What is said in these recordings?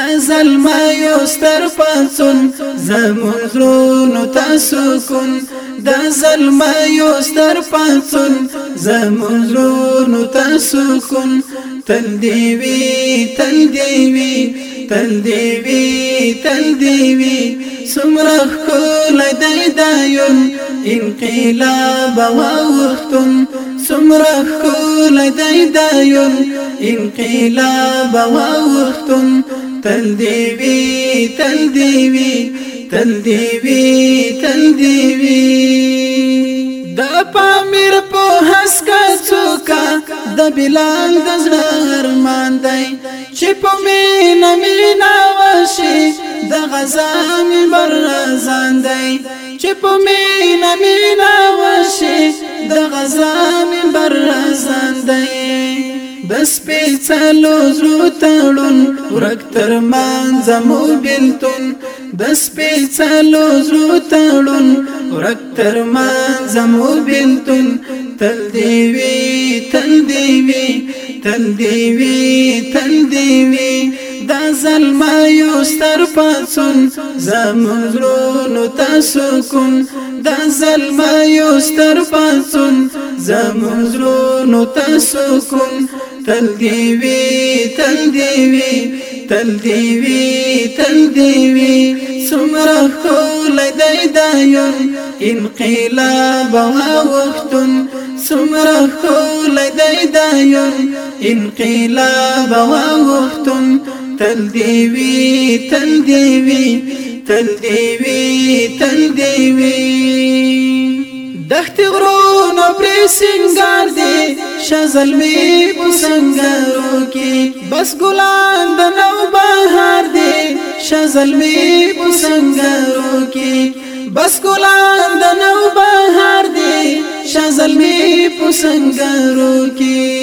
د ظلم یو ستر پانسون زمون غرونو تسکون د ظلم یو ستر پانسون زمون غرونو تسکون تل دیوی تل دیوی تل دیوی تل دیوی سمرخ کول دیدایون انقلاب واوختن سمرخ کول دیدایون انقلاب واوختن تل دیوی تل دیوی تل دیوی تل دیوی د پامیر په حسکا څوکا د بلال د زړه ارمان دی چې په مینا مینا وشي د غزا منبر ځان دی چې په مینا مینا وشي د غزا منبر ځان دی د سپېڅلو زړو تړون ورک تر مانځه مو بیلتون د سپېڅلو زړو تړون ورک تر مانځه مو بیلتون تل دی وی تل دی وی تل دی وی تل دی وی دا زلما یو ستر پاتون زمزرونو تاسو کن دا زلما یو ستر پاتون زمزرونو تاسو کن تل دی وی تل دی وی تل دی وی تل دی وی سمره خول دی دایون انقلاب واختن سمره خول دی دایون انقلاب واختن تل دی وی تل دی وی تل دی وی تل دی وی دخت غرو پر سنگار دی شزل می پسنگارو کی بس ګلان د نو بهار دی شزل می پسنگارو کی بس ګلان د نو بهار دی شزل می پسنگارو کی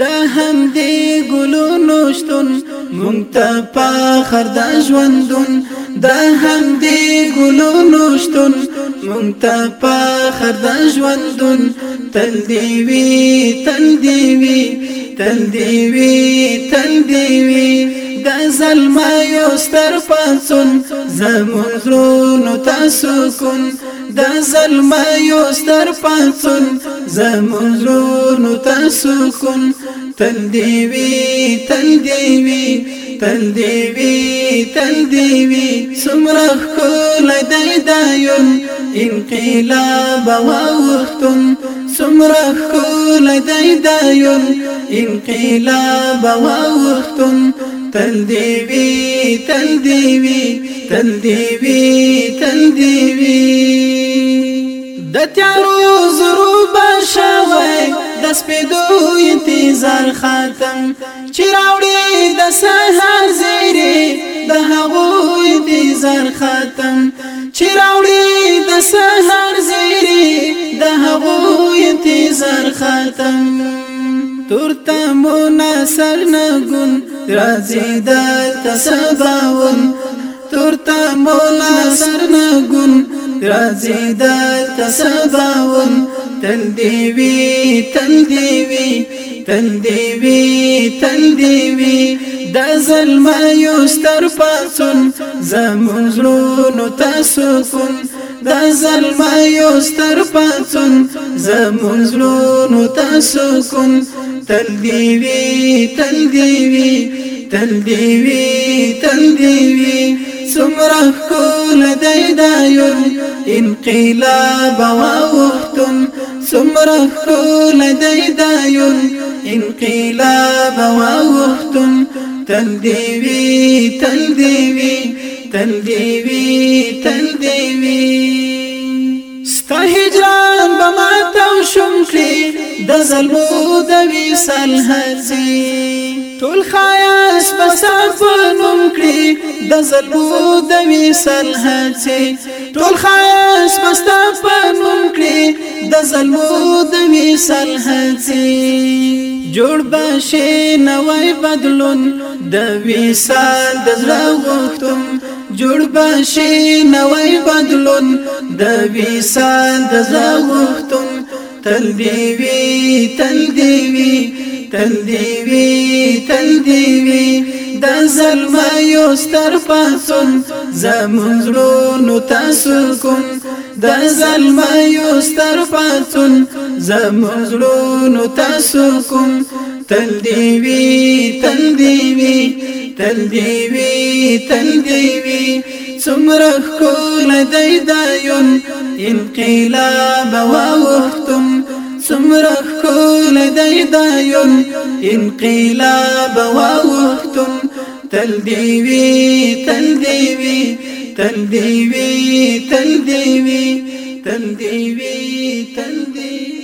د هم دی ګلو نوشتون مونته پاخر د ژوندون د هم دی ګلو نوشتون مونته پاخر فخر د ژوندون تل دی وی تل دی وی تل دی وی تل دی وی د زلما یو ستر پانسون زمون غرونو تاسو کن د زلما یو ستر پانسون زمون غرونو تاسو کن تل دی وی تل دی وی تل دیوی تل دیوی سمرخ کول دای دایون انقلاب واوختم سمره کول دیدایون انقلاب واوختم تل دیوی تل دیوی تل دیوی تل دیوی د تیارو زرو بشوي د سپېدو انتظار خاتم چې راوړي د سهار زیری د هغو انتظار خاتم چې راوړي د سحر زیری د هغو انتظار ختم تور تمونه سر نګون راځي د تسباون تور تمونه سر نګون راځي د تسباون تل دی وی تل دی وی تل دی وی تل دی وی د ظلم یو ستر پاتون زمون زړونو تاسو کن د ظلم یو ستر پاتون زمون زړونو تاسو کن تل دی وی تل دی وی تل دی وی تل دی وی سمره کول دای دایون انقلاب واوختم سمره کول دای دایون انقلاب واوختم تل دیوی تل دیوی تل دیوی تل دیوی ستا هجران بما تاو شمکلی د زلمو د وصل هڅي ټول خیاس بسان فنوم کړي د زلمو د وېسل هڅه ټول خیاس بسان فنوم کړي د زلمو د وېسل هڅه جوړ بشي نوې بدلون د وېسل د زغوتم جوړ بشي نوې بدلون د وېسل د زغوتم تل دی وی تل دی وی تل دی وی تل دی وی د زلم یو ستر پاسون زمون زړونو تاسو کوم د زلم یو ستر پاسون زمون زړونو تاسو کوم تل دی تل تل تل څومره کول دایون انقلاب واوختم سمرخ كل دی دایون انقلاب واوختم تل دی وی تل دی وی تل دی تل دی تل دی تل دی